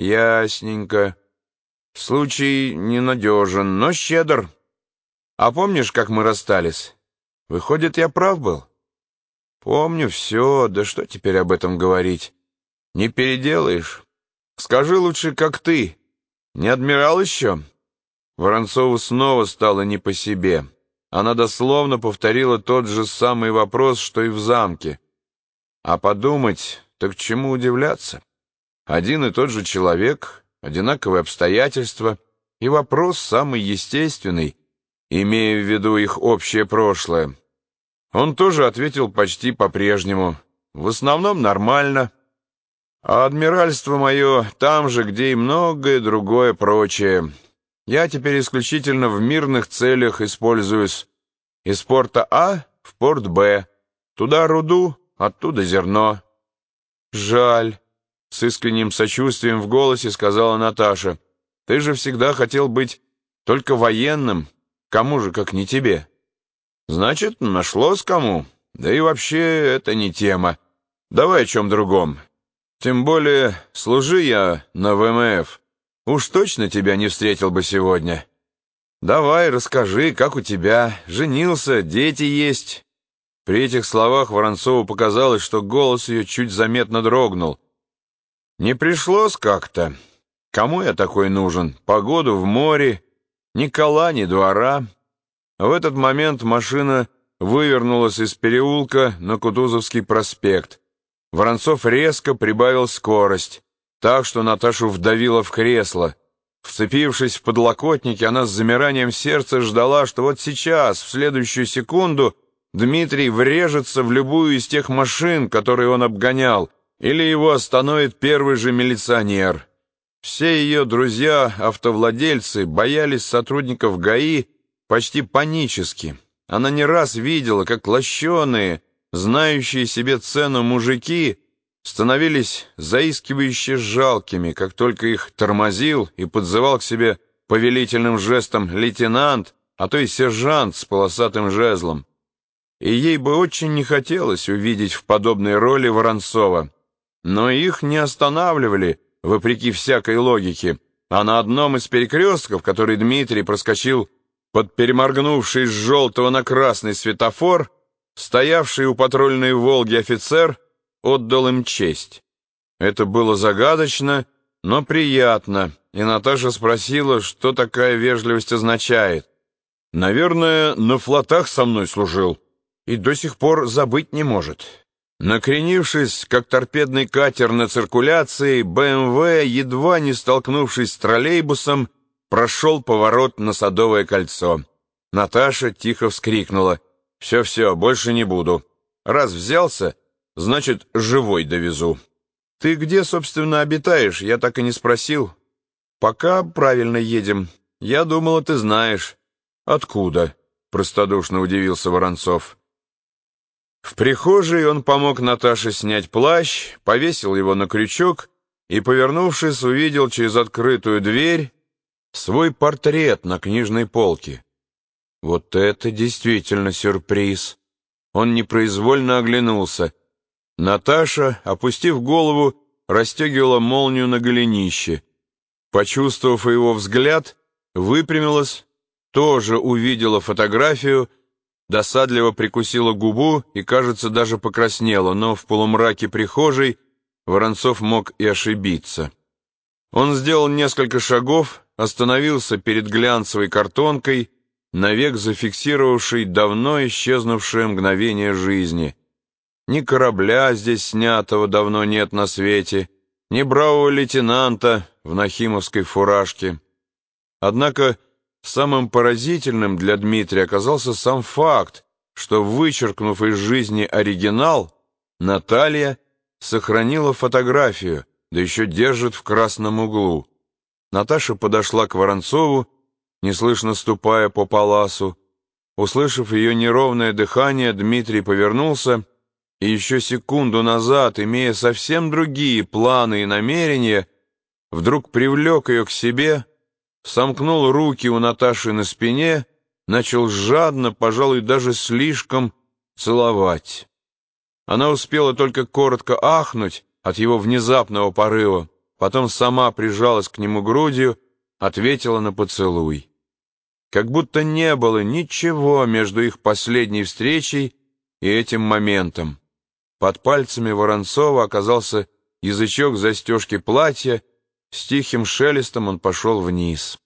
Ясненько. Случай ненадежен, но щедр. А помнишь, как мы расстались? Выходит, я прав был? Помню все, да что теперь об этом говорить? Не переделаешь. Скажи лучше, как ты. Не адмирал еще? Воронцову снова стало не по себе. Она дословно повторила тот же самый вопрос, что и в замке. А подумать, так чему удивляться? Один и тот же человек, одинаковые обстоятельства, и вопрос самый естественный, имея в виду их общее прошлое. Он тоже ответил почти по-прежнему. В основном нормально. А адмиральство мое там же, где и многое другое прочее. Я теперь исключительно в мирных целях используюсь. Из порта А в порт Б. Туда руду, оттуда зерно. Жаль, с искренним сочувствием в голосе сказала Наташа. Ты же всегда хотел быть только военным. Кому же, как не тебе? Значит, нашлось кому. Да и вообще, это не тема. Давай о чем другом. Тем более, служи я на ВМФ. Уж точно тебя не встретил бы сегодня. Давай, расскажи, как у тебя? Женился, дети есть?» При этих словах Воронцову показалось, что голос ее чуть заметно дрогнул. «Не пришлось как-то. Кому я такой нужен? Погоду в море, ни кола, ни двора». В этот момент машина вывернулась из переулка на Кутузовский проспект. Воронцов резко прибавил скорость так что Наташу вдавило в кресло. Вцепившись в подлокотники, она с замиранием сердца ждала, что вот сейчас, в следующую секунду, Дмитрий врежется в любую из тех машин, которые он обгонял, или его остановит первый же милиционер. Все ее друзья-автовладельцы боялись сотрудников ГАИ почти панически. Она не раз видела, как лощеные, знающие себе цену мужики, становились заискивающе жалкими, как только их тормозил и подзывал к себе повелительным жестом лейтенант, а то и сержант с полосатым жезлом. И ей бы очень не хотелось увидеть в подобной роли Воронцова. Но их не останавливали, вопреки всякой логике, а на одном из перекрестков, который Дмитрий проскочил под переморгнувший с желтого на красный светофор, стоявший у патрульной «Волги» офицер — отдал им честь. Это было загадочно, но приятно, и Наташа спросила, что такая вежливость означает. «Наверное, на флотах со мной служил и до сих пор забыть не может». Накренившись, как торпедный катер на циркуляции, БМВ, едва не столкнувшись с троллейбусом, прошел поворот на Садовое кольцо. Наташа тихо вскрикнула. «Все-все, больше не буду. Раз взялся, Значит, живой довезу. Ты где, собственно, обитаешь? Я так и не спросил. Пока правильно едем. Я думала, ты знаешь. Откуда? Простодушно удивился Воронцов. В прихожей он помог Наташе снять плащ, повесил его на крючок и, повернувшись, увидел через открытую дверь свой портрет на книжной полке. Вот это действительно сюрприз. Он непроизвольно оглянулся. Наташа, опустив голову, расстегивала молнию на голенище. Почувствовав его взгляд, выпрямилась, тоже увидела фотографию, досадливо прикусила губу и, кажется, даже покраснела, но в полумраке прихожей Воронцов мог и ошибиться. Он сделал несколько шагов, остановился перед глянцевой картонкой, навек зафиксировавшей давно исчезнувшее мгновение жизни — ни корабля здесь снятого давно нет на свете, ни бравого лейтенанта в нахимовской фуражке. Однако самым поразительным для Дмитрия оказался сам факт, что, вычеркнув из жизни оригинал, Наталья сохранила фотографию, да еще держит в красном углу. Наташа подошла к Воронцову, неслышно ступая по паласу. Услышав ее неровное дыхание, Дмитрий повернулся и еще секунду назад, имея совсем другие планы и намерения, вдруг привлек ее к себе, сомкнул руки у Наташи на спине, начал жадно, пожалуй, даже слишком целовать. Она успела только коротко ахнуть от его внезапного порыва. потом сама прижалась к нему грудью, ответила на поцелуй. Как будто не было ничего между их последней встречей и этим моментом. Под пальцами Воронцова оказался язычок застежки платья, с тихим шелестом он пошел вниз.